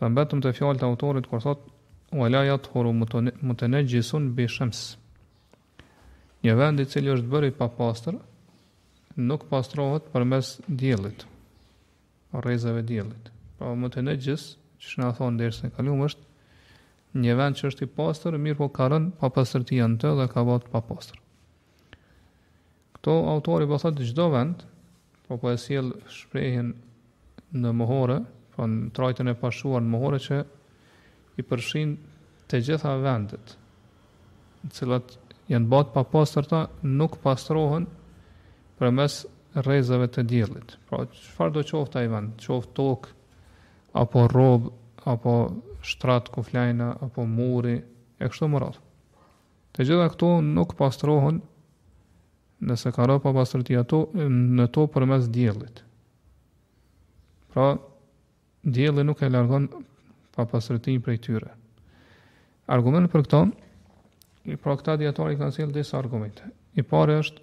Dhe mbetëm te fjalët e autorit kur thot wa la yathuru mutanajjisun bi shams. Një vend i cili është bërë i papastër nuk pastrohet përmes diellit. Rrezave diellit. Pra mutanajjis, siç e thamë n'derse kaluam, është një vend që është i pastër, mirëpo ka rënë papastërtia në të dhe u ka ba t'papastër. Këtu autori po thotë çdo vend, po po e sjell shprehjen në mohore, po në trajtën e pashquar në mohore që i përfshin të gjitha vendet, të cilat janë ba t'papastërta, nuk pastrohen përmes rrezeve të diellit. Pra, çfarëdo qoftë ai vend, qoftë tokë, apo rrobë, apo shtrat ku flejna, apo muri, e kështu me radhë. Të gjitha këto nuk pastrohen nëse ka ra papastërtia në to përmes diellit. Pra, dielli nuk e largon papastërtinë prej tyre. Argument për këta, pra këta dijetarë i kanë sjellë disa argumente. I pari është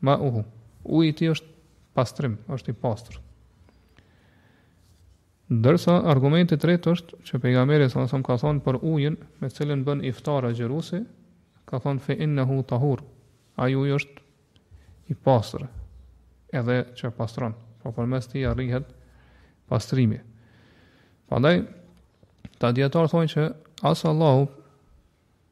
Ma uhu. Uji i tij është pastrim, është i pastër. Ndërsa argumenti i tretë është që pejgamberi a.s. ka thënë për ujin me të cilin bën iftar agjëruesi, ka thënë fe innehu tahur. Ai uji është i pastër. Edhe që pastron, po përmes tij arrihet pastrimi. Prandaj këta dijetarë thonë që as Allahu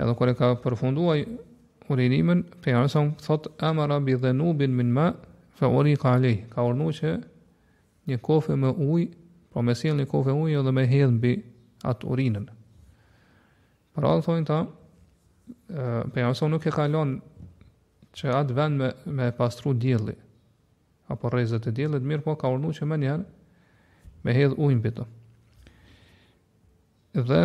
Edhe kur e ka përfunduar urinimin, pejgamberi a.s. thotë amara bi dhanubin min ma fa uhrika alej. Ka urdhnu që një kofe me ujë, po me sjell një kofe ujë dhe me hedh mbi atë urinën. Për ato thonë ta, pejgamberi a.s. nuk e ka lënë që atë vend me, me pastru dielli, apo rrezet e diellit, mirëpo ka urdhnu që menjëherë me hedh ujë mbi të. Dhe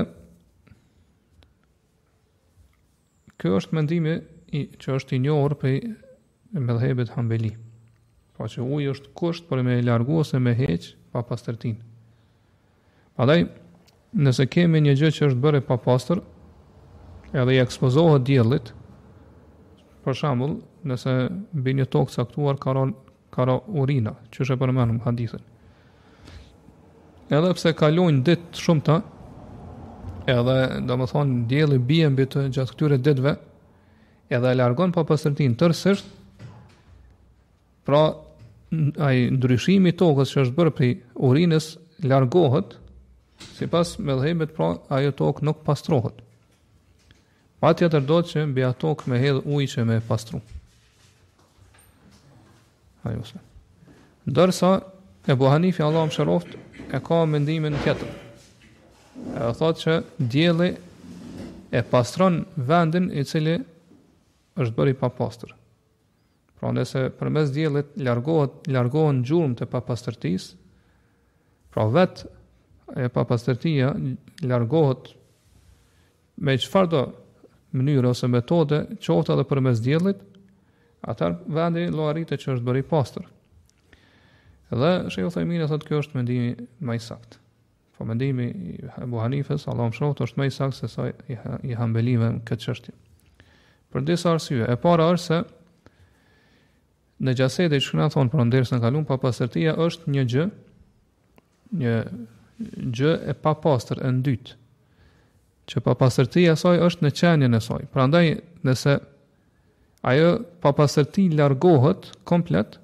kjo është mendimi që është i njohur prej medhhebit hambeli. Po që uji është kusht për me largu ose me heq papastërtinë. Prandaj, nëse kemi një gjë që është bërë e papastër, edhe i ekspozohet diellit, për shembull, nëse mbi një tokë të caktuar ka rënë Ka ra urina, që është e përmendur në hadithin. Edhe pse kalojnë ditë të shumta, edhe domethënë dielli bie mbi të gjatë këtyre ditëve, edhe e largon papastërtinë tërësisht. Pra, ai ndryshimi i tokës që është bërë prej urinës largohet, sipas medhhebit pra ajo tokë nuk pastrohet. Patjetër dot që mbi atë tokë me hedh ujë që me e pastru. Ajo se. Ndërsa Ebu Hanife Allahu e mëshiroftë e ka mendimin tjetër. E thotë që dielli e pastron vendin i cili është bërë i papastër. Pra nëse përmes diellit largohet, largohen gjurmët e papastërtisë, pra vetë papastërtia largohet me çfarëdo mënyre ose metode, qoftë edhe përmes diellit, atëherë vendi llogaritet që është bërë i pastër. Dhe shejh Uthejmini thotë kjo është mendimi ma i saktë. Po mendimi i Abu Hanifes, Allahu e mëshiroftë, është ma i saktë sesa i Hambelive në këtë çështje. Për disa arsye. E para është se nexhaseti siç kena thonë pra në dersin e kalum papastërtia është një gjë një gjë e papastër e ndytë që papastërtia e saj është në qenien e saj. Prandaj nëse ajo papastërti largohet komplet,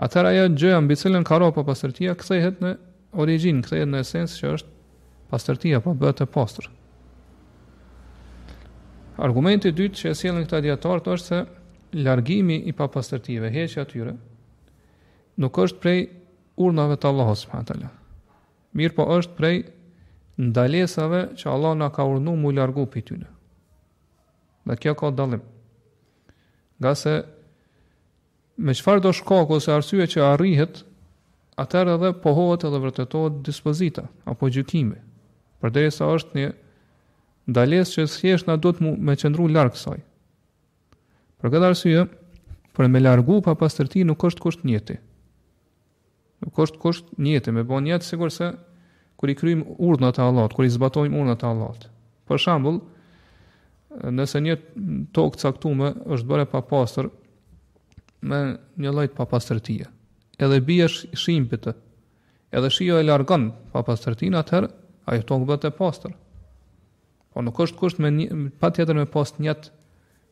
atëherë ajo gjëja mbi cilën ka rënë papastërtia kthehet në origjinë, kthehet në esencë që është pastërtia, pra bëhet e pastër. Argumenti i dytë që e sjellin këta dijetarët është se largimi i papastërtive, heqja e tyre, nuk është prej urdhnave të Allahut subhanahu teala. Mirëpo është prej ndalesave që Allah na ka urdhnu m'u largu prej tyne. Dhe kjo ka dallim. Ngase me çfarëdo shkaku ose arsye që arrihet, atëherë edhe pohohet edhe vërtetohet dispozita, apo gjykimi. Përderisa është një ndalesë që thjesht na duhet me qëndru larg saj. Për këtë arsye, për me largu papastërti nuk është kusht nijeti. Nuk është kusht nijeti me bo nijet sikurse kur i kryjmë urdhnat e Allahut, kur i zbatojm urdhnat e Allahut. Për shembull, nëse një tokë e caktume është bërë e papastër me një lloj papastërtie, edhe bie shi mbi të, edhe shiu e largon papastërtinë atëherë ajo tokë bëhet e pastër. Po nuk është kusht me një, patjetër me pas nijet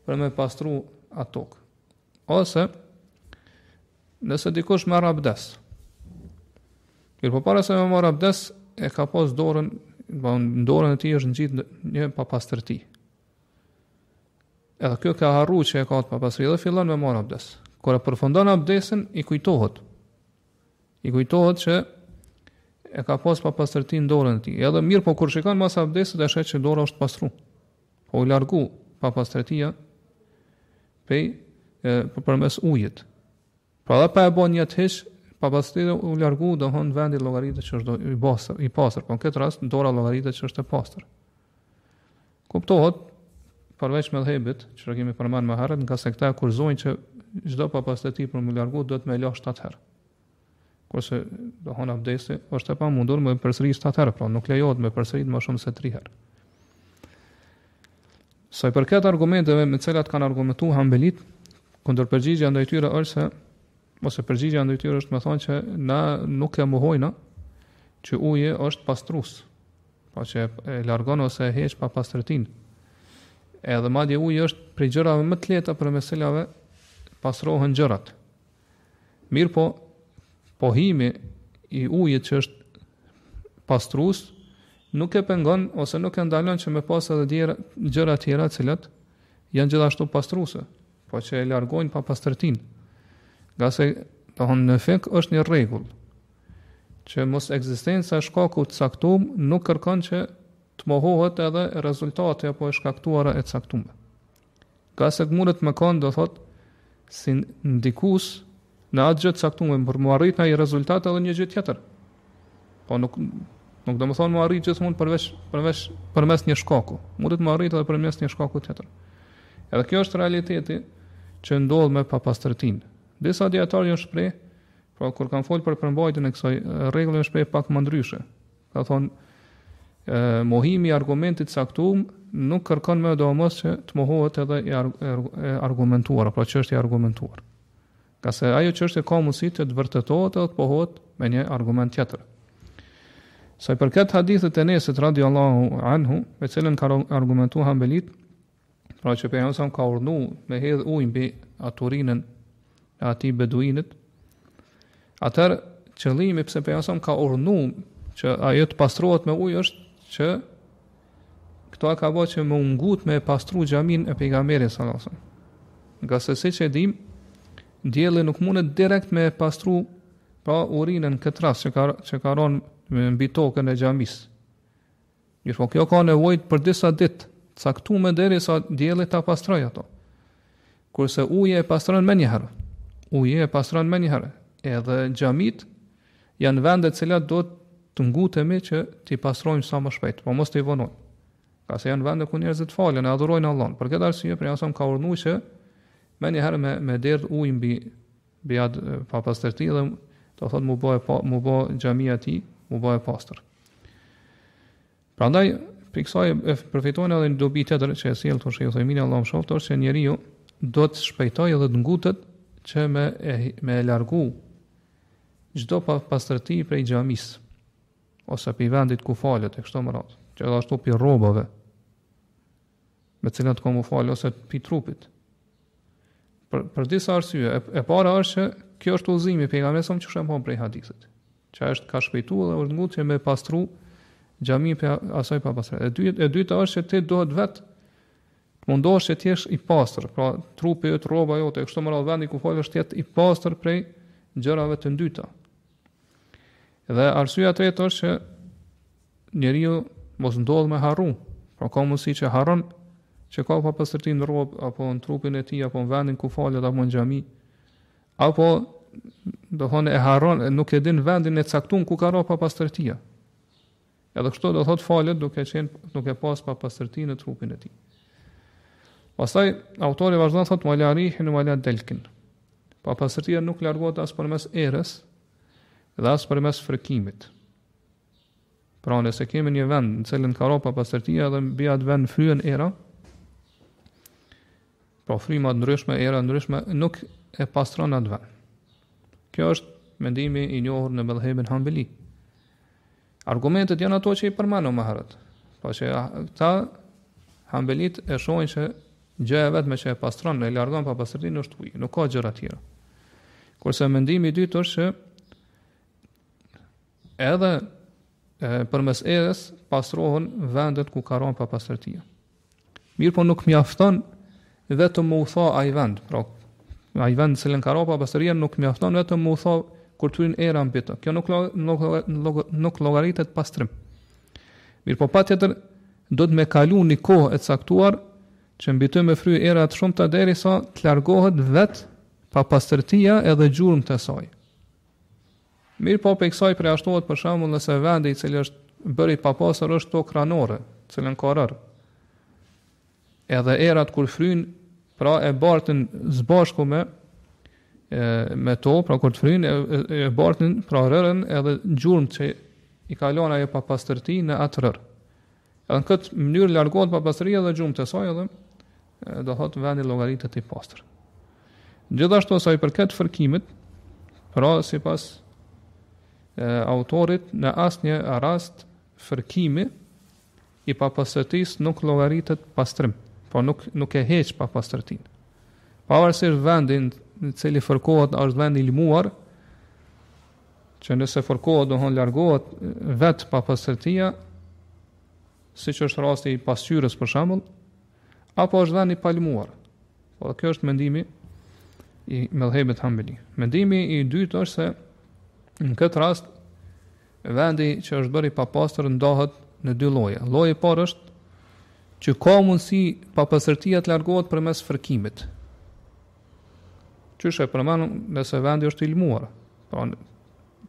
për me pastru atë tokë. Ose, Nëse dikush merr abdes. Mirëpo para se me marrë abdes, e ka pas dorën, po në dorën e tij është ngjit një papastërti. Edhe kjo ka harru që e ka atë papastërti dhe fillon me marrë abdes. Kur e përfundon abdesin, i kujtohet. I kujtohet që e ka pas papastërti në dorën e tij. Edhe mirëpo kur shikon mas abdesit, e sheh që dora është pastru. Po u largu papastërtia pej, përmes ujit. Pra dhe pa e bo një të hish, pa pastretia u largu dhe hënë vendi llogaritet që është do, i pastër, i pastër. Po në këtë rast, dora llogaritet që është e pastër. Kuptohet, përveç medhhebit, që e kemi përmend më herët, ngase këta e kushtëzojnë që çdo papastërti për m'u largu, duhet me la 7 herë. Kurse domethënë abdesti është e pamundur me përsërit 7 herë, pra nuk lejohet me përsërit më shumë se 3 herë. Sa i përket argumenteve me të cilat kanë argumentuar Hanbelitë, kundërpërgjigja ndaj tyre është se ose përgjigja ndaj tyre është me thënë që na nuk e mohojna që uji është pastrues. Pra po që e largon ose e heq papastërtinë. Edhe madje uji është prej gjërave më të lehta përmes cilave pastrohen gjërat. Mirëpo pohimi i ujit që është pastrues nuk e pengon ose nuk e ndalon që me pas edhe djera, gjëra tjera të cilat janë gjithashtu pastruese, po që e largojnë papastërtinë. Ngase thonë në fikh është një rregull, që mosekzistenca e shkakut të caktum nuk kërkon që të mohohet edhe rezultati apo e shkaktuara e caktume. Ngase munet me kanë domethënë si ndikues në atë gjë të caktuar për m'u arrit ai rezultat edhe një gjë tjetër. Po nuk nuk domethënë m'u arrit gjithmonë përveç përveç përmes një shkaku. Mundet m'u arrit edhe përmes një shkaku tjetër. Edhe kjo është realiteti që ndodh me papastërtinë. Disa dijetarë janë shpreh, pra kur kanë folur për përmbajtjen e kësaj rregulle janë shpreh pak më ndryshe. Kanë thënë ë mohimi i argumentit të caktuar nuk kërkon medoemos që të mohohet edhe e argumentuara pra çështja e argumentuar. Ngase ajo çështje ka mundësi të të vërtetohet edhe të pohohet me një argument tjetër. Sa i përket hadithit të Enesit radiallahu anhu, me cilin kanë argumentu Hanbelitë, Pra që pejgamberi alejhi selam ka urdhnu me hedh ujë mbi atë urinën e atij beduinit. Atëherë qëllimi pse pejgamberi alejhi selam ka urdhnu që ajo të pastrohet me ujë është që këtë e ka bërë që me u ngut me pastru xhaminë e pejgamberit sallallahu alajhi wasallam. Ngase siç e dimë, dielli nuk mundet direkt me pastru pra urinën në këtë rast që ka që ka rënë mbi tokën e xhamisë. Mirëpo kjo ka nevojë për disa ditë të caktume derisa dielli ta pastrojë ato. Kurse uji e pastron menjëherë. Uji e pastron menjëherë. Edhe xhamitë janë vende të cilat duhet të ngutemi që t'i pastrojmë sa më shpejt, po mos t'i vonojmë. Ngase janë vende ku njerëzit falen e adhurojnë Allahun. Për këtë arsye, pejgamberi alejhi selam ka urdhnu që menjëherë me me derdh ujë mbi Bie papastërti dhe do thot mu bë po mu bë xhamia ti, mu bë e pastër. Prandaj prej kësaj e përfitojnë edhe një dobi tjetër që e sjellë të shëjë thëjmini, Allah më shoftë, është që njeriu dohet të shpejtoj edhe të ngutet që me e, me e largu çdo papastërti prej xhamisë, ose prej vendit ku falet, e kështu me radhë, që edhe ashtu prej rrobave. me të cilat ka mu falë ose prej trupit. Për, për disa arsye, e, e para është që kjo është udhëzimi Pejgamberit alejhi selam që shohim prej hadithit, që ka shpejtu dhe është ngut që me pastru xhaminë prej asaj papastërtie. E, dyt, e dyta është që ti dohet vetë të mundosh që të jesh i pastër, pra trupi jot rroba jote, e kështu me radhë vendi ku falesh të jetë i pastër prej gjërave të ndyta. Dhe arsyeja e tretë është që njeriu mos ndodh me harru, pra ka mundësi që harron që ka papastërti në rrobë apo në trupin e tij apo në vendin ku falet apo në xhami apo domethënë e harron nuk e din vendin e caktuar ku ka ra papastërtia. Edhe kështu do thot falet duke qenë duke pas papastërti në trupin e tij. Pastaj autori vazhdon thot wala rihin wala delkin. Papastërtia nuk largohet as përmes erës, dhe as përmes fërkimit. Pra nëse kemi një vend në të cilin ka ra papastërtia dhe mbi atë vend fryen era, pra fryma të ndryshme, era të ndryshme, nuk e pastron atë vend. Kjo është mendimi i njohur në medhhebin hanbeli. Argumentet janë ato që i përmenëm më herët. Pasi që këta hanbelitë e shohin që gjëja e vetme që e pastron e largon papastërtinë është uji, nuk ka gjëra tjera. Kurse mendimi i dytë është që edhe përmes erës pastrohen vendet ku ka rënë papastërtia. Mirpo nuk mjafton vetëm me u tha ai vend, pra ai vend në të cilin ka ra papastërtia nuk mjafton vetëm me u tha kur të fryn era mbi të. Kjo nuk nuk nuk, nuk llogaritet pastrim. Mirpo patjetër dohet me kalu një kohë e caktuar që mbi të me fry era të shumta derisa të largohet vet papastërtia edhe gjurmët e saj. Mirëpo prej kësaj përjashtohet për shembull nëse vendi i cili është bërë i papastër është tokë ranore, në të cilën ka rërë. Edhe erat kur fryjnë, pra e bartin zbashku me me to, pra kur të fryjnë e, e bartin pra rërën edhe gjurmët që i ka lënë ajo papastërti në atë rërë. Edhe në këtë mënyrë largohet papastërtia dhe gjurmët e saj edhe do thot vendi llogaritet i pastër. Gjithashtu sa i përket fërkimit, pra sipas autorit në asnjë rast fërkimi i papastërtisë nuk llogaritet pastrim, po nuk nuk e heq papastërtinë. Pavarësisht vendi në cilin fërkohet është vend i lmuar, që nëse fërkohet domethënë largohet vet papastërtia, siç është rasti i pasqyrës për shembull, apo është vend i palmuar. Pra kjo është mendimi i medhhebit hanbeli. Mendimi i dytë është se në këtë rast vendi që është bërë i papastër ndahet në dy lloje. Lloji i parë është që ka mundësi papastërtia të largohet përmes fërkimit. Qysh e përmendëm, nëse vendi është i lmuar, pra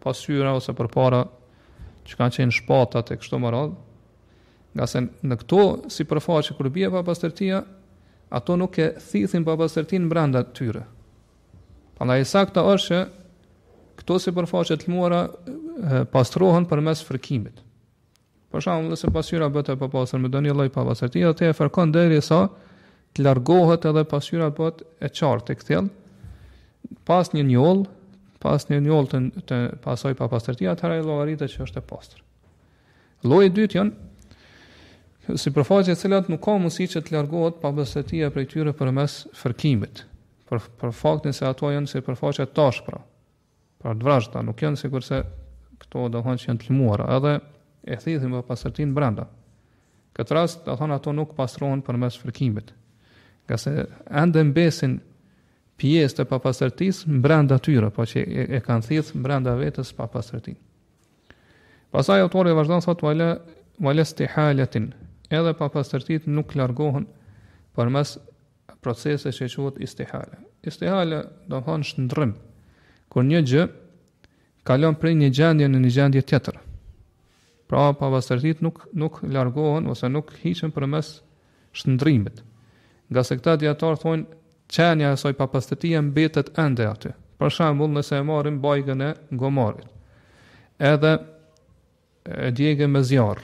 pasqyra ose përpara që kanë qenë shpatat e kështu me radhë, ngase në këto sipërfaqe kur bie papastërtia, ato nuk e thithin papastërtinë brenda tyre. Prandaj e sakta është që këto sipërfaqe të lmuara pastrohen përmes fërkimit. Për shembull, nëse pasqyra bëhet e papastër me ndonjë lloj papastërtie, atëherë e fërkon derisa të largohet edhe pasqyra bëhet e qartë, e kthjellë, pa asnjë njollë, pa asnjë njollë të, të asaj papastërtie, atëherë llogaritet që është e pastër. Lloji i dytë janë sipërfaqe të cilat nuk ka mundësi që të largohet papastërtia prej tyre përmes fërkimit, për, për faktin se ato janë sipërfaqe të ashpra, Pra të vrazhda, nuk janë sikurse këto domethënë që janë të lëmuara, edhe e thithin papastërtinë brenda. Në këtë rast, domethënë ato nuk pastrohen përmes fërkimit, ngase ende mbesin pjesë të papastërtisë mbrenda tyre, pasi që e, e kanë thithë mbrenda vetes papastërtinë. Pastaj autori vazhdon thotë, ve la, ve la istihaletin, edhe papastërtitë nuk largohen përmes procesit që quhet istihale. Istihale do të thotë shndërrim. Kur një gjë kalon prej një gjendje në një gjendje tjetër. Pra, papastërtitë nuk nuk largohen ose nuk hiqen përmes shndërrimit. Ngase këta dijetarë thonë qenia e asaj papastërtie mbetet ende aty. Për shembull, nëse e marrim bajgën e gomarit, edhe e djegim me zjarr.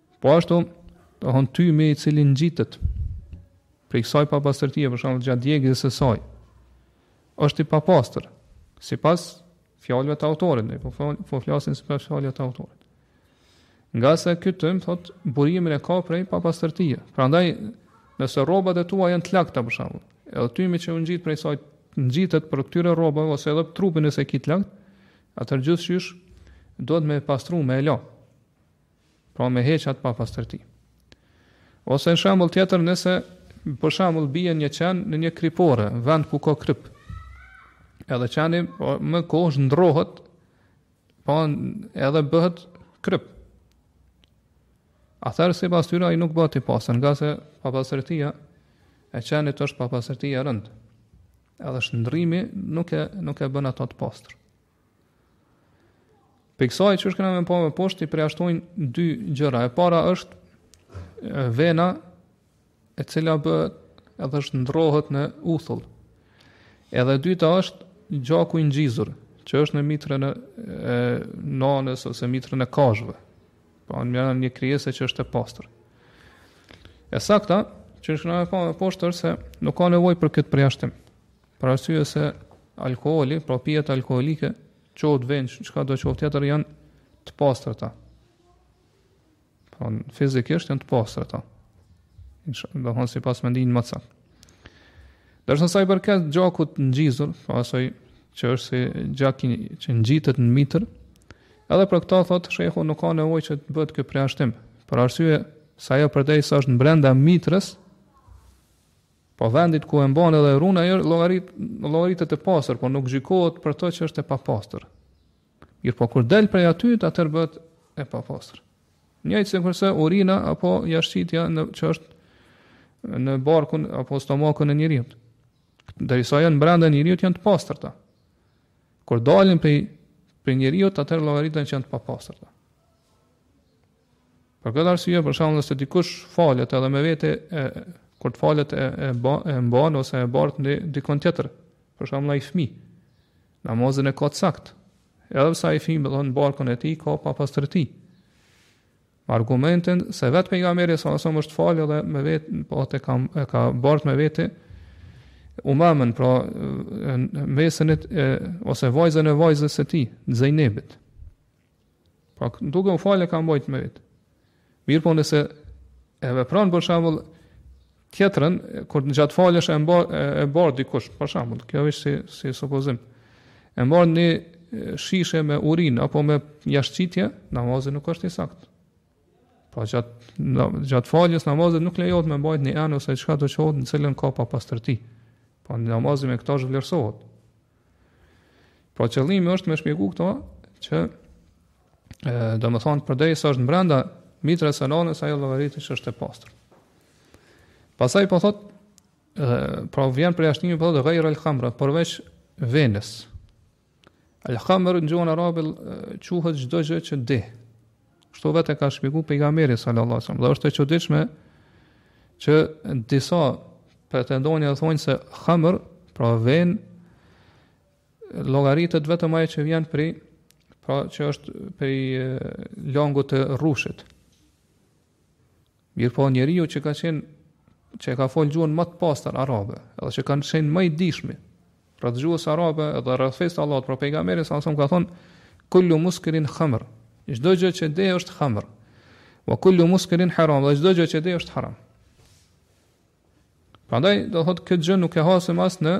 Po ashtu, domethënë tymi i cili ngjitet prej kësaj papastërtie, për shembull gjatë djegjes së saj, është i papastër, sipas fjalëve të autorit, ne po fol, po flasim sipas fjalëve të autorit. Ngase ky tym thot burimin e ka prej papastërtie. Prandaj nëse rrobat e tua janë të lagta për shembull, edhe tymi që u ngjit prej saj ngjitet për këtyre rrobave ose edhe trupin nëse e ki të lagt, atëherë gjithqysh duhet me pastru me e la. Pra me heq atë papastërti. Ose në shembull tjetër nëse për shembull bie një qen në një kripore, vend ku ka krip. Edhe qeni po, me kohë shndërrohet, pra edhe bëhet krip. Atëherë sipas tyre ai nuk bëhet i pastër, ngase papastërtia e qenit është papastërti e rëndë. Edhe shndërrimi nuk e, nuk e bën ato të pastër. Prej kësaj, qysh kena me pa më poshtë, i përjashtojnë dy gjëra. E para është vena e cila bëhet edhe shndërrohet në uthull. Edhe e dyta është gjaku i ngjizur, që është në mitrën e, e nanës ose mitrën e kafshëve. Po anë janë një krijesë që është e pastër. E sakta, qysh kena me pa më poshtë është se nuk ka nevojë për këtë përjashtim. Për arsye se alkooli, pra pijet alkoolike, qoftë venë, çka do qoftë tjetër, janë të pastërta. Pra në fizikisht janë të pastërta. Domethënë sipas mendimit më të saktë. Ndërsa sa i përket gjakut të ngjizur, pra asaj që është si gjaku që ngjitet në mitër, edhe për këta thotë shejhu nuk ka nevojë që të bëhet ky përjashtim, për arsye se ajo përderisa është në brenda mitrës, Po vendit ku e mban edhe rrunë ajo llogarit llogaritet e pastër, por nuk gjykohet për të që është e papastër. Mirëpo kur del prej aty, atëherë bëhet e papastër. Njëjtë sikurse urina apo jashtëqitja në që është në barkun apo stomakun e njeriut. Derisa janë brenda njeriut janë të pastërta. Kur dalin prej prej njeriut, atëherë llogariten që janë të papastërta. Për këtë arsye, për shembull, nëse dikush falet edhe me vete e kur të falet e e, ba, e mban ose e bart dikon tjetër, për shembull ai fëmijë, namazin e ka të saktë. Edhe pse ai fëmijë pra në barkun e tij ka papastërti. Me argumentin se vetë pejgamberi sa sa është falë dhe me vetë po te ka e ka bart me vete Umamën pra mbesën e ose vajzën e vajzës së tij, Zejnebit. Pra, duke u falë e ka mbajt me vete. Mirëpo nëse e vepron për shembull tjetrën, kur gjatë faljes e mba e mbar dikush, për shembull, kjo veç si, si supozim, e mba një shishe me urinë, apo me jashtëqitje, namazi nuk është i saktë. Pra gjatë gjatë faljes namazit nuk lejohet me mbajt një enë ose çka do qoftë në të cilën ka papastërti. Pra namazi me këta zhvlerësohet. Pra qëllimi është me shpjegu këta që e, domethënë përderisa është në brenda mitrës së nanës ajo llogaritet që është e pastër. Pastaj po thotë, e, pra vjen përjashtimi po thot gajrë al-khamra, përveç venës. Al khamr në gjuhën arabe quhet çdo gjë që deh. Kështu vetë ka shpjeguar pejgamberi sallallahu alajhi wasallam. Dhe është e çuditshme që disa pretendojnë dhe thonë se khamr, pra venë llogaritet vetëm ajo që vjen prej pra që është prej lëngut të rrushit. Mirpo njeriu që ka qenë që e ka fol gjuhën më të pastër arabe, edhe që ka qenë më i dishmi rreth gjuhës arabe dhe rreth fesë Allahut pra pejgamberi alejhi selam ka thon kullu muskirin khamr. Çdo gjë që deh është khamr. Wa kullu muskirin haram, dhe çdo gjë që deh është haram. Prandaj do thot këtë gjë nuk e hasëm as në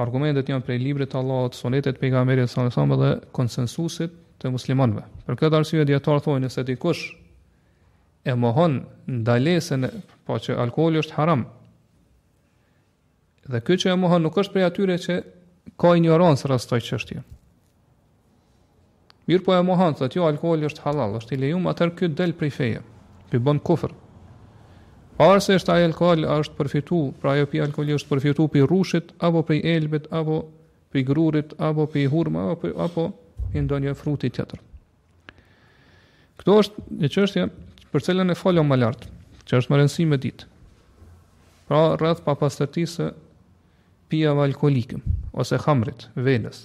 argumentet janë prej librit të Allahut, sunetit të pejgamberit sallallahu alajhi wasallam dhe konsensusit të muslimanëve. Për këtë arsye dijetarët thonë nëse dikush e mohon ndalesën, pra që alkooli është haram. Dhe ky që e mohon nuk është prej atyre që ka injorancë rreth kësaj çështje. Mirëpo e mohon, thot, jo, alkoholi është halal, është i lejum, atër ky del prej feje, ky bën kufr. Parë se është ai alkohol, a është përfitu, pra ajo pije alkoholike është përfitu prej rrushit, apo prej elbit, apo prej grurit, apo prej hurmave, apo, apo prej ndonjë fruti tjetër. Këto është një qështje për cilën e folëm më lartë, që është me rëndësi me ditë. Pra rreth papastërtisë pijeve alkoholike, ose hamrit, venës.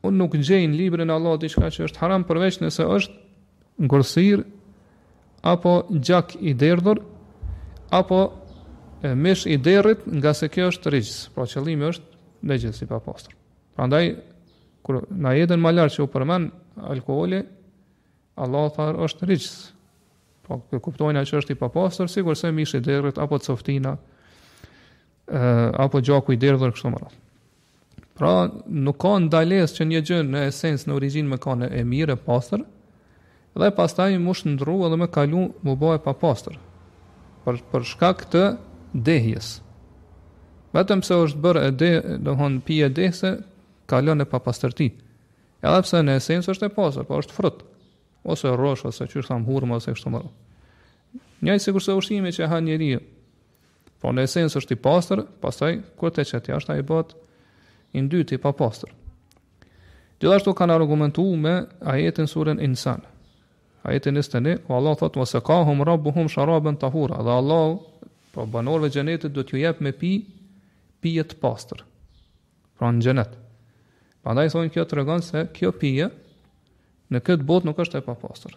Unë nuk gjej në librin e Allahut diçka që është haram përveç nëse është ngordhësirë apo gjak i derdhur apo mish i derrit ngase kjo është rixhs pra qëllimi është nexhis i papastër prandaj kur n'ajetin ma lart që u përmend alkoholi Allahu tha është rixhs pra kuptojna që është i papastër sikurse mish i derrit apo cofëtina apo gjaku i derdhur kështu me radhë. Pra, nuk ka ndalesë që një gjë në esencë në origjinë me kanë e mirë e pastër, dhe pastaj me u shndërru edhe me kalu me u bë e papastër. Për për shkak të dehjes. Vetëm pse është bërë e deh, do të thonë pije dehse, kalon në papastërti. Edhe pse në esencë është e pastër, pra është frut ose rrush ose siç thamë hurmë ose kështu me radhë. Njëjtë sikurse ushqimi që ha njeriu, Pra në esencë është i pastër, pastaj kur e qet jashtë ai bëhet i ndytë i papastër. Gjithashtu kanë argumentuar me ajetin në suren Insan. Ajetin e stënë, ku Allahu thot wa sakahum rabbuhum sharaban tahura, dhe Allahu pra banorëve të xhenetit do t'ju jep me pi pije të pastër. Pra në xhenet. Prandaj thonë kjo tregon se kjo pije në këtë botë nuk është e papastër.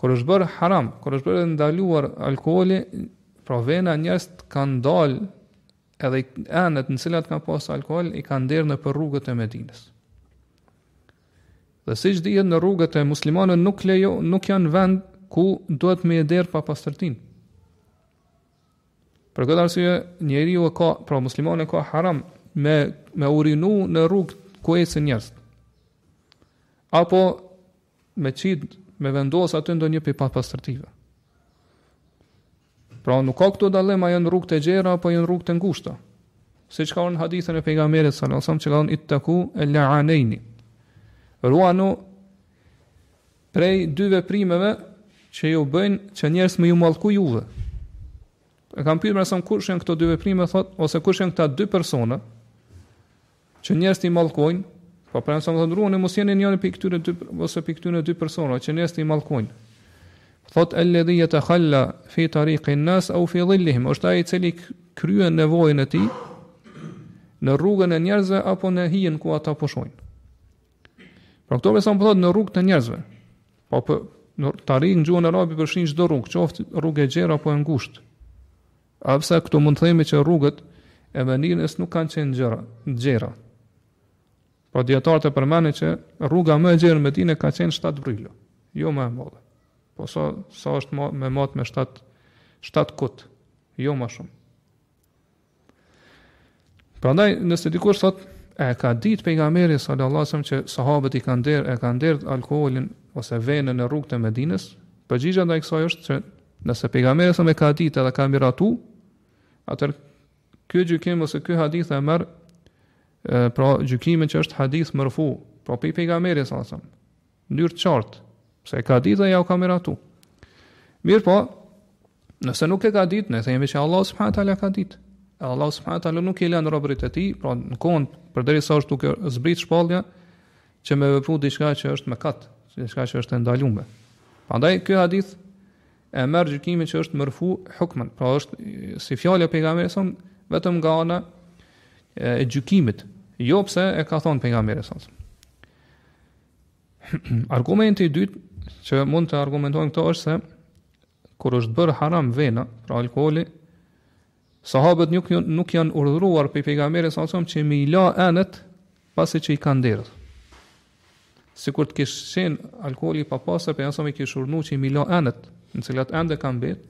Kur është bërë haram, kur është bërë ndaluar alkooli, pra vena njerëzit kanë dalë edhe enët në cilat kanë pas alkool i kanë derdh nëpër rrugët e Medinës. Dhe siç dihet në rrugët e muslimanëve nuk lejo, nuk janë vend ku duhet me e derdh papastërtinë. Për këtë arsye, njeriu e ka, pra muslimani ka haram me, me urinu në rrugë ku ecin njerëzit. Apo me qit me vendos aty ndonjë prej papastërtive. Pra nuk ka këtu dallim a janë rrugë të gjera apo janë rrugë të ngushta. Siç ka në hadithin e pejgamberit sallallahu alajhi wasallam që ka thënë ittaku al-la'anaini. Ruhuni prej dy veprimeve që ju bëjnë që njerëzit me ju mallku juve. E kanë pyetur Pejgamberin kush janë këto dy veprime thot ose kush janë këta dy persona? Që njerëzit i mallkojnë, po pra sa më thonë ruhuni mos jeni njëri prej këtyre dy ose prej këtyre dy personave që njerëzit i mallkojnë. Thot alladhi yatakhalla fi tariqi an-nas aw fi dhillihim, është ai i cili kryen nevojën e tij në rrugën e njerëzve apo në hijen ku ata pushojnë. Pra këtu Pejgamberi po thot në rrugë të njerëzve. Po pra tariq në gjuhën arabe përfshin çdo rrugë, qoftë rrugë e gjerë apo e ngushtë. Edhe pse këtu mund të themi që rrugët e Medinës nuk kanë qenë gjëra, gjera. Po dijetarët e përmendin që rruga më e gjerë në Medinë ka qenë 7 bërryla, jo ma e madhe. Po sa, sa është ma, me matë me 7, 7 kutë, jo ma shumë. Prandaj nëse dikush thotë e ka ditë pejgamberi sallallahu alajhi wasallam që sahabët i kanë derdh e kanë derdh alkoolin ose venën në rrugët e Medinës, përgjigja ndaj kësaj është që nëse pejgamberi salam e ka ditë edhe ka miratu, atëherë ky gjykim ose ky hadith e merr pra gjykimin që është hadith merfu, pra prej pejgamberit sallallahu alajhi wasallam. Mënyrë të qartë, se e ka ditë dhe jau ka miratu. Mirëpo, nëse nuk e ka ditë, ne themi që Allah subhanahu taala e ka ditë. E Allah subhanahu taala nuk i lën robërit e tij, pra në kohën përderisa është duke zbrit shpallja që me vepru diçka që është mëkat, diçka që është e ndaluar. Prandaj ky hadith e merr gjykimin që është merfu hukmen, pra është si fjalë e pejgamberit salam vetëm nga ana e gjykimit, jo pse e ka thënë pejgamberi salam. Argumenti i dytë që mund të argumentojmë këtu është se kur është bërë haram vena, pra alkooli, sahabët nuk janë nuk janë urdhëruar prej pejgamberit salam që me i la enët pasi që i kanë derdh. Sikur të kish qenë alkooli i papastër Pejgamberi i kish urdhnu që me i la enët, në cilat ende kanë mbet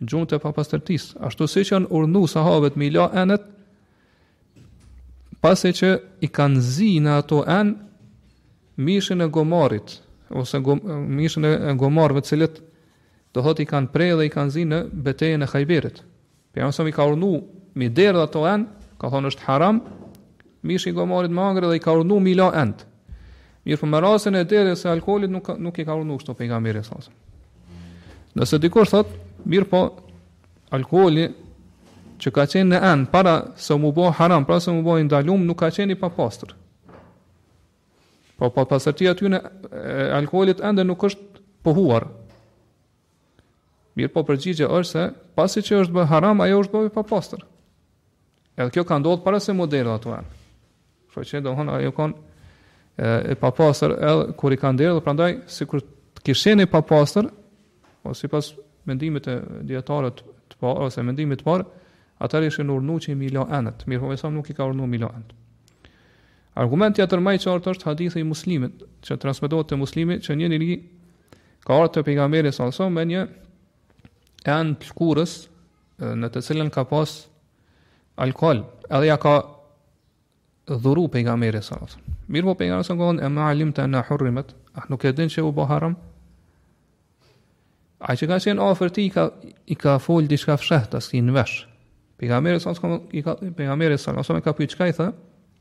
gjurmët e papastërtisë. Ashtu siç janë urdhnu sahabët me i la enët, Pasi që i kanë zi në ato enë mishin e gomarit ose gom, mishin e gomarëve të cilët do thotë i kanë pre dhe i kanë zi në betejën e Hajberit. Pejgamberi i ka urdhnu m'i derdh ato enë, ka thonë është haram, mishi i gomarit me ngrënë dhe i ka urdhnu m'i la enët. Mirëpo po me rastin e derdhjes së alkoholit nuk, nuk i ka urdhnu kështu për i ka mirë e sasë. Nëse dikush thotë, mirëpo Alkoholi që ka qenë në enë para se mu bo haram, para se mu bo i ndalum, nuk ka qenë i papastër. Po papastërtia e atij alkoholit ende nuk është pohuar. Mirëpo përgjigjja është se pasi që është bë haram, ajo është bo e papastër. Edhe kjo ka ndodhur para se me derdh ato enë. Kështu që domthon ajo u kon e papastër edhe kur i kanë derdh, prandaj sikur të ish kon e papastër, po sipas mendimit të dietarëve të parë ose mendimit të parë, ata ishin urdhnu që m'i la enët, mirëpo sa nuk i ka urdhnu m'i la enët. Argumenti tjetër më i qartë është hadithi i Muslimit, që transmetohet te Muslimi që një njeri ka ardhur te pejgamberi sallallahu alajhi wasallam me një enë të lëkurës në të cilën ka pas alkohol, edhe ja ka dhuru pejgamberit salallahu. Mirëpo pejgamberi i ka thonë ema alimte ennaha hurrimet, a nuk e din që u bo haram, ai që ka qenë afër tij i ka, i ka fol diçka fshehtë, atij në vesh. Pejgamberi salallahu, pejgamberi salallahu, e ka pyt çka i the,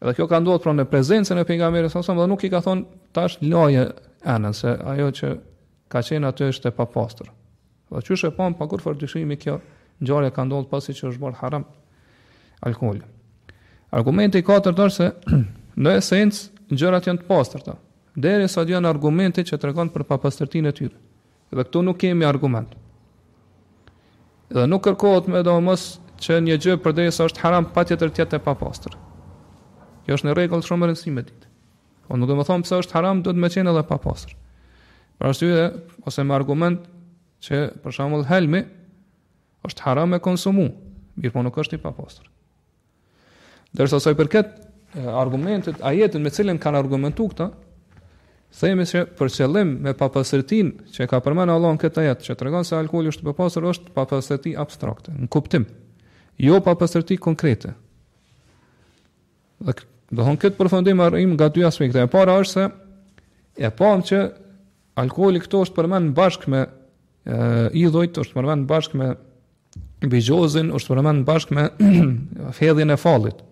Dhe kjo ka ndodhur pra në prezencën e pejgamberit sa sa, dhe nuk i ka thon tash laje enën se ajo që ka qenë aty është e papastër. Dhe qysh e pam pa kurrfarë dyshimi kjo ngjarje ka ndodhur pasi që është bërë haram alkoholi. Argumenti i katërt është se në esencë gjërat janë të pastërta, derisa vjen argumenti që tregon për papastërtinë e tyre. Dhe këtu nuk kemi argument. Dhe nuk kërkohet me domos që një gjë përderisa është haram patjetër të jetë e papastër. Kjo është një rregull shumë e rëndësishme me dit. Po nuk do me thënë nëse është haram, duhet me qenë edhe e papastër. Për arsye ose me argument që për shembull helmi është haram me konsumu, mirëpo nuk është i papastër. Ndërsa sa i përket argumentit, ajetin me cilin kanë argumentuar këta, themi se për qëllim me papastërtinë që ka përmend Allahu në këtë ajet, që tregon se alkoholi është i papastër, është papastërti abstrakte, në kuptim, jo papastërti konkrete. Dhe do thonë në këtë përfundim arrijmë nga dy aspekte. E para është se e pam që alkoholi këtu është përmend bashkë me idhujt, është përmend bashkë me bixhozin është përmend bashkë me hedhjen e fallit.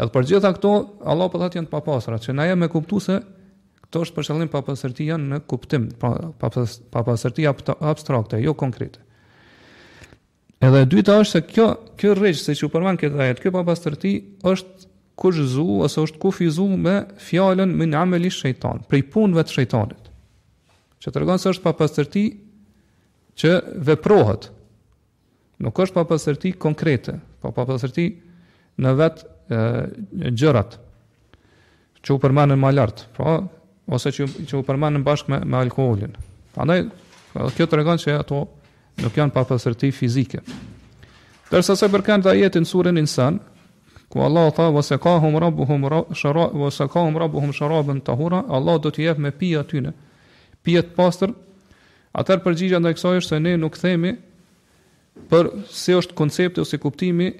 Edhe për gjitha këto, Allah po thotë janë të papastra, që na jep me kuptu se këto është për qëllim papastërtia në kuptim, pra papastërtia abstrakte, jo konkrete. Edhe e dyta është se kjo kjo rixhs që u përmend këtë ajet, kjo papastërti është kushtëzu ose është kufizu me fjalën min ameli shejtan, prej punëve të shejtanit. Që tregon se është papastërti që veprohet nuk është papastërti konkrete, pa papastërti në vet e, gjërat që u përmendën më lart, pra ose që që u përmendën bashkë me me alkoolin. Prandaj kjo tregon se ato nuk janë papastërti fizike. Ndërsa sa i përket ajetit në surën Insan, ku Allah tha wa sakahum rabbuhum shara wa sakahum rabbuhum sharaban tahura, Allah do t'i jap me pi atyne pije të pastër Atëherë përgjigja ndaj kësaj është se ne nuk themi për si është koncepti ose kuptimi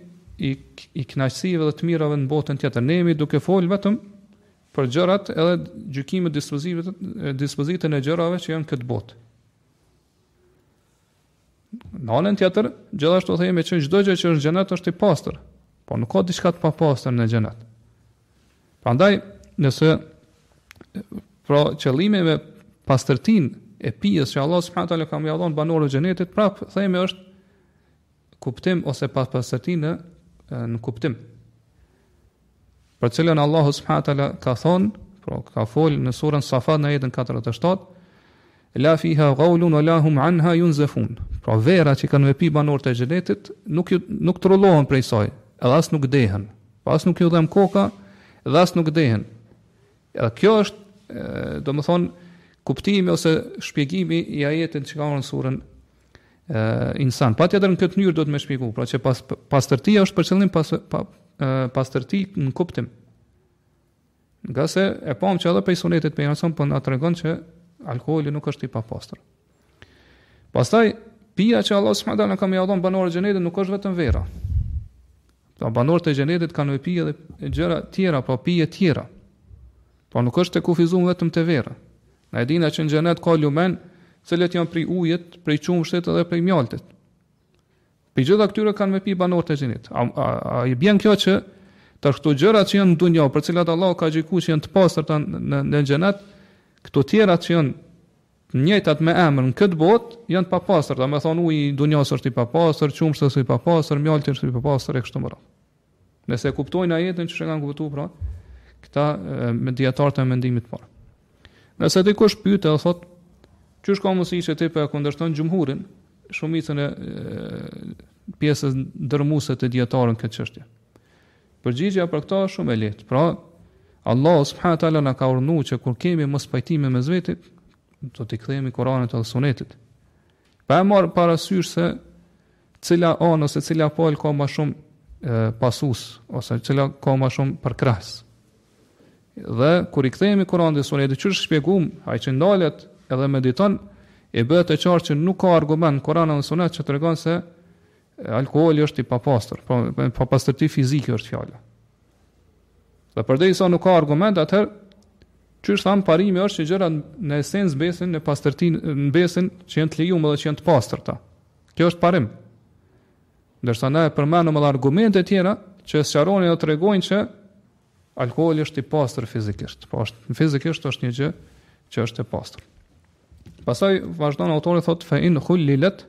i i kënaqësive dhe të mirave në botën tjetër. Ne jemi duke fol vetëm për gjërat edhe gjykime dispozite dispozitën e gjërave që janë këtë botë. Në anën tjetër, gjithashtu themi që çdo gjë që është në xhenet është e pastër. Po nuk ka diçka të papastër në xhenet. Prandaj, nëse pra qëllimi me pastërtinë e pijës që Allah subhanahu taala ka me ja dhënë banorëve të xhenetit, prap themi është kuptim ose pa pastërti në në kuptim. Për cilën Allah subhanahu taala ka thonë, pra ka fol në surën Safat në ajetin 47, La fiha gaulun wa la hum anha yunzafun. Pra vera që kanë me pi banorët e xhenetit nuk ju nuk trullohen prej saj, edhe as nuk dehen. Po as nuk ju dhem koka dhe as nuk dehen. Edhe kjo është, domethënë, kuptimi ose shpjegimi i ajetit që ka në surën Insan. Patjetër në këtë mënyrë duhet me shpjegu, pra që pas pastërtia është për qëllim pas pa, pastërti në kuptim. Ngase e pamë që edhe prej sunetit për jasëm, pra po na tregon që alkoholi nuk është i papastër. Pastaj, pija që Allah subhanahu taala ka me ja dhon banorëve xhenetit nuk është vetëm vera. Pra banorët e xhenetit kanë me pi edhe gjëra tjera, pra pije tjera. Pra nuk është e kufizun vetëm te vera. Na e dina që në xhenet ka lumenj, të cilët janë prej ujit, prej qumështit dhe prej mjaltit. Prej gjitha këtyre kanë me pi banorët e xhenetit. A, a, a i bjen kjo që tash këto gjëra që janë në dunja, për cilat Allah ka gjykuar që janë të pastërta në në xhenet, këto tjera që janë të njëjtat me emër në këtë botë janë të papastërta, domethonë uji i dunjas është i papastër, qumështi është i papastër, mjalti është i papastër e kështu me radhë. Nëse e kuptojnë ajetin qysh e kanë kuptuar pra, këta dietarët e mendimit të parë. Nëse dikush pyet e thotë, qysh ka mundësi që ti po e kundërshton xhumhurin, shumicën e, e pjesës dërmuese të dietarëve në këtë çështje. Përgjigja për këtë është shumë e lehtë. Pra, Allah subhanahu wa taala na ka urdhëruar që kur kemi mospajtime mes veti, t'i kthehemi Kur'anit dhe Sunetit. Pa e marr parasysh se Cila anë ose cila palë ka më shumë pasues ose cila ka më shumë përkrahës. Dhe kur i kthehemi Kur'anit dhe Sunetit, siç është shpjegum, ai që ndalet edhe mediton, i bëhet e qartë që nuk ka argument Kur'an dhe Sunet që tregon se alkooli është i papastër, pra po, papastërti fizike është fjala. Dhe përderisa nuk ka argument, atëherë, qysh thamë parimi është që gjërat në esencë mbesin në pastërti, mbesin që jenë të lejume dhe që jenë të pastërta. Kjo është parim. Ndërsa ne e përmendëm edhe argumente tjera që e sqarojnë dhe tregojnë që alkooli është i pastër fizikisht. Po është fizikisht është një gjë që është e pastër. Pastaj vazhdon autori thotë fe in khul-lilet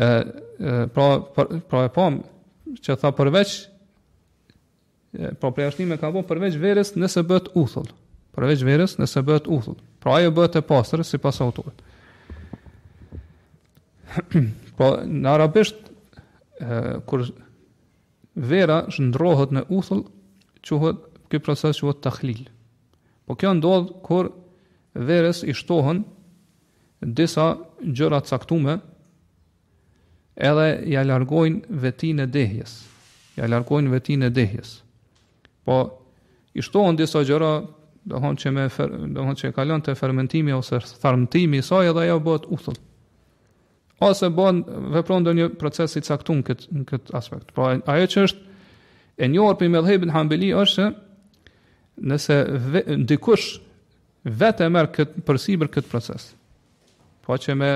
e pra pra e pam që tha përveç Pra përjashtim e ka bën përveç verës nëse bëhet uthull. Përveç verës nëse bëhet uthull. Pra ajo bëhet e pastër sipas autorit. po në arabisht e, kur vera shndërrohet në uthull, quhet ky proces quhet tahlil. Po kjo ndodh kur verës i shtohen disa gjëra t'caktume Edhe ja largojnë vetinë e dehjes. Ja largojnë vetinë e dehjes. Po i shtohen disa gjëra, do thonë që me fer, do thonë që kalon te fermentimi ose tharmtimi i saj edhe ajo bëhet uthull. Ose bën vepron ndonjë proces i caktuar kët në kët aspekt. Pra ajo që është e njohur për medhhebin Hanbeli është se nëse ve, dikush vetë e merr kët përsipër kët proces. Po që me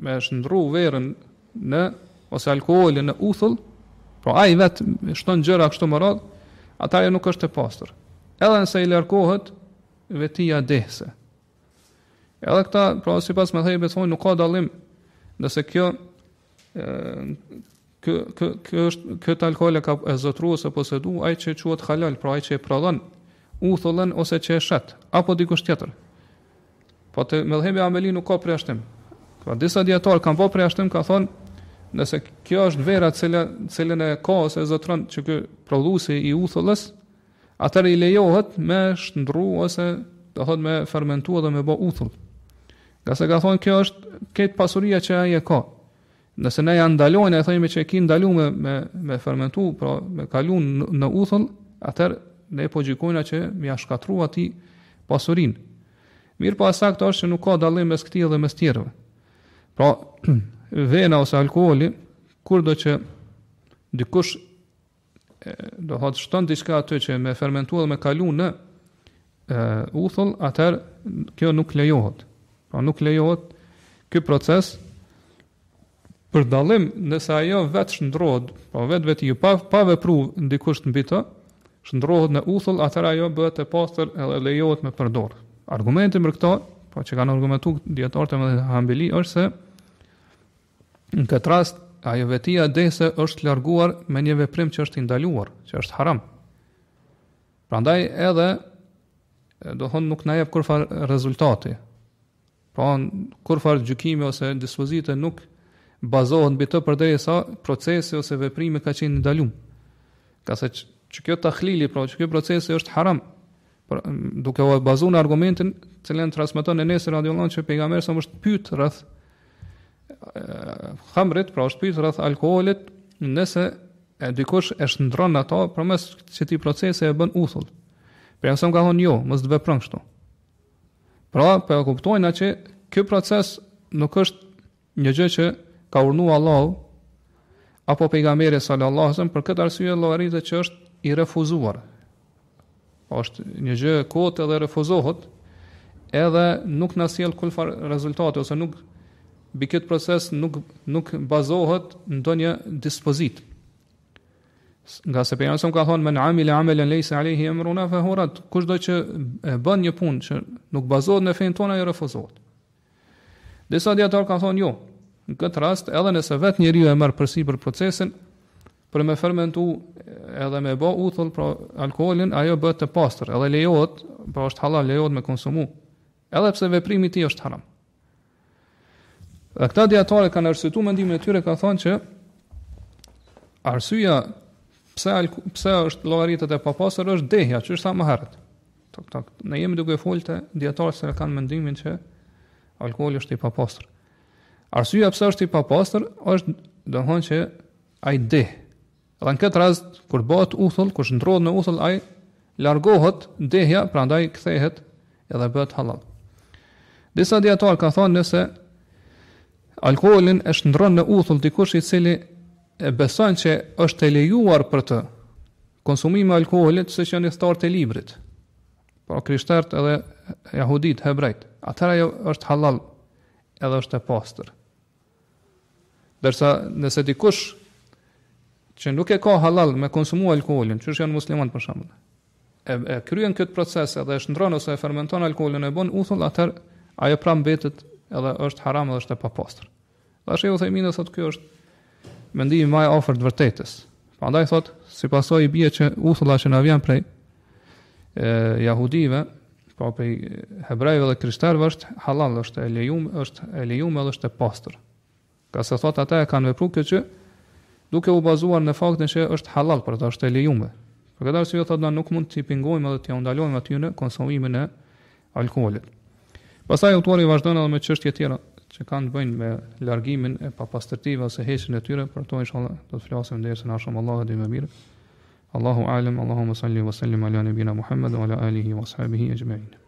me shndrru verën në ose alkoolin në uthull, po ai vet shton gjëra kështu me radhë, atëherë ajo nuk është e pastër. Edhe nëse i largohet vetia dehëse. Edhe këta, pra sipas medhhebit thonë nuk ka dallim nëse kjo kë kë kë është këtë alkool e ka e zotru ose posedu ai që quhet hal-lal, pra ai që e prodhon, uthullën ose që e shet, apo dikush tjetër. Po te medhhebi hanbeli nuk ka përjashtim. Pra disa dietarë kanë bërë përjashtim, kanë thonë, nëse kjo është vera të cilën e ka ose e zotron qeky prodhuesi i uthullës, Atëherë i lejohet me shndru ose do thot me fermentua dhe me bë uthull. Ngase ka thonë kjo është këtë pasuria që ai e ka. Nëse ne ja ndalojnë, e thojmë që e ki ndalun me, me, me fermentu, pra me kalu në, në uthull, atër ne po gjykojna që me ia shkatru atij pasurinë. Mirëpo e sakta është që nuk ka dallim mes këtij dhe mes tjerëve. Pra, vera ose alkoholi, kurdo që dikush do të thotë shton diçka aty që me fermentuar dhe me kalu në uthull, atëherë kjo nuk lejohet. Pra nuk lejohet ky proces për dallim nëse ajo vetë shndrohet, po vetvetiu pa pa vepru ndikush mbi të, shndrohet në uthull, atëherë ajo bëhet e pastër edhe lejohet me përdor. Argumenti për këtë, pra që kanë argumentuar dijetarët e medhhebit Hambeli është se Në këtë rast, ajo vetia dehëse është larguar me një veprim që është i ndaluar, që është haram. Prandaj edhe domethënë nuk na jep kurfar rezultati. Pra kurfar gjykimi ose dispozite nuk bazohet mbi të përderisa procesi ose veprimi ka qenë i ndaluar. Ngase që ky takhlili, pra që ky procesi është haram, Po duke u bazuar në argumentin të cilin e transmeton Enesi radhiyallahu anhu që pejgamberi alejhi selam është pyet rreth khamrit, pra është pyet rreth alkoholit, nëse e dikush e shndron atë përmes këtij procesi e bën uthull. Pejgamberi alejhi selam ka thonë jo, mos të vepron kështu. Pra, po e kuptojnë atë që ky proces nuk është Një gjë që ka urdhnu Allahu apo pejgamberi sallallahu alajhi wasallam për këtë arsye llogaritet që është i refuzuar. Po është një gjë e kotë edhe refuzohet, edhe nuk na sjell kurfar rezultate ose nuk mbi këtë proces nuk nuk bazohet ndonjë dispozitë. Ngase pejgamberi alejhi selam ka thonë men amile amelen leysa alayhi amruna fa huwa rad, kushdo që e bën një punë që nuk bazohet në fenë tonë ajo refuzohet. Disa dijetarë kanë thonë jo. Në këtë rast, edhe nëse vetë njeriu e merr përsipër procesin për me fermentu edhe me bë uthull pra alkoolin, ajo bëhet e pastër, edhe lejohet, pra është halal lejohet me konsumu. Edhe pse veprimi i tij është haram. Dhe këta dijetarë kanë arsyetuar mendimin e tyre kanë thonë që arsyeja pse pse është llogaritet e papastër është dehja, siç u tha më herët. Tok tok. Ne jemi duke fol te dijetarët që kanë mendimin që alkooli është i papastër. Arsyeja pse është i papastër është domethënë që ai deh. Dhe në këtë rast kur bëhet uthull, kur shndrohet në uthull ai largohet dehja, prandaj kthehet edhe bëhet halal. Disa dijetarë kanë thonë nëse alkoolin e shndron në uthull dikush i cili e beson që është e lejuar për të, Konsumimi i alkoolit siç janë ithtarët e librit. Pra krishterët edhe jehudit, hebrejt, atëherë ajo është halal, edhe është e pastër. Ndërsa nëse dikush që nuk e ka halal me konsumu alkoholin, siç janë musliman për shembull. E, e kryen këtë proces edhe e shndron ose e fermenton alkoholin e bën uthull, atëherë ajo pra mbetet edhe është haram edhe është e papastër. Tash shejh Uthejmini thotë kjo është mendimi më i afërt vërtetës. Prandaj thotë, si pasojë i bje që uthulla që na vjen prej e, jahudive, pra prej hebrejve dhe krishterve është halal, është e lejum, është e lejum edhe është e pastër. Ngase thotë ata e kanë vepru këtë gjë duke u bazuar në faktin që është halal, për ta është e lejume. Për këtë arsye thotë na nuk mund t'i pengojmë edhe t'i ndalojmë ata në konsumimin e alkoolit. Pastaj autori vazhdon edhe me çështje tjera që kanë të bëjnë me largimin e papastërtive ose heqjen e tyre, për to inshallah do të flasim në derset në vazhdim Allahu e di më mirë. Allahu alem, Allahumma salli wa sallim ala nabina Muhammad wa ala alihi wa sahbihi ajma'in.